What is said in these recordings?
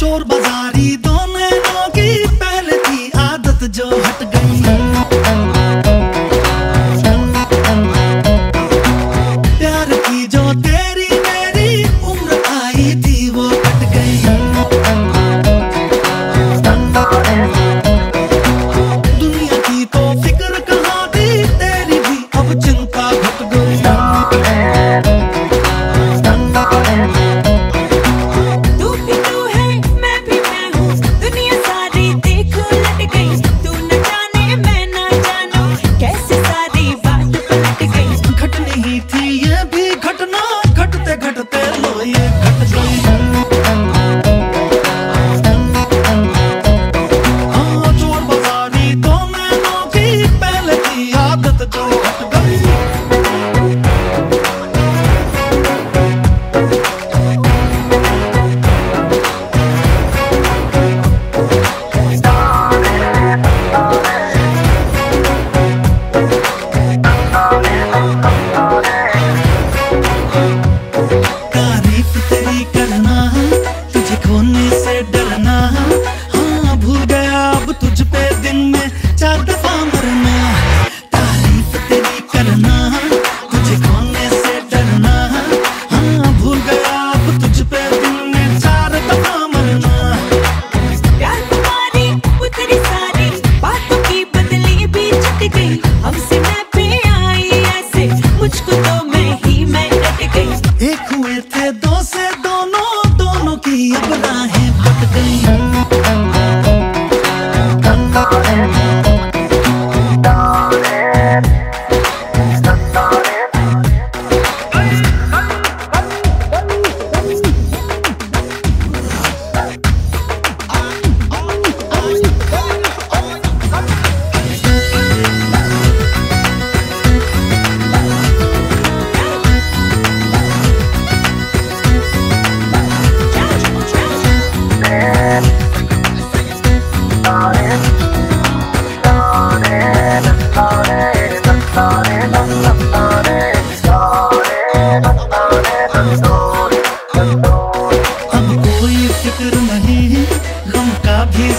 चोर बाजारी से डरना। हाँ भूल गया अब तुझ पे दिन में चार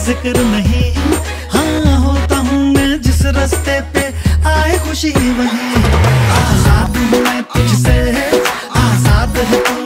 ज़िक्र नहीं। हाँ होता हूँ मैं जिस रास्ते पे आए खुशी वही। आज़ाद मैं तुझसे, आज़ाद है तू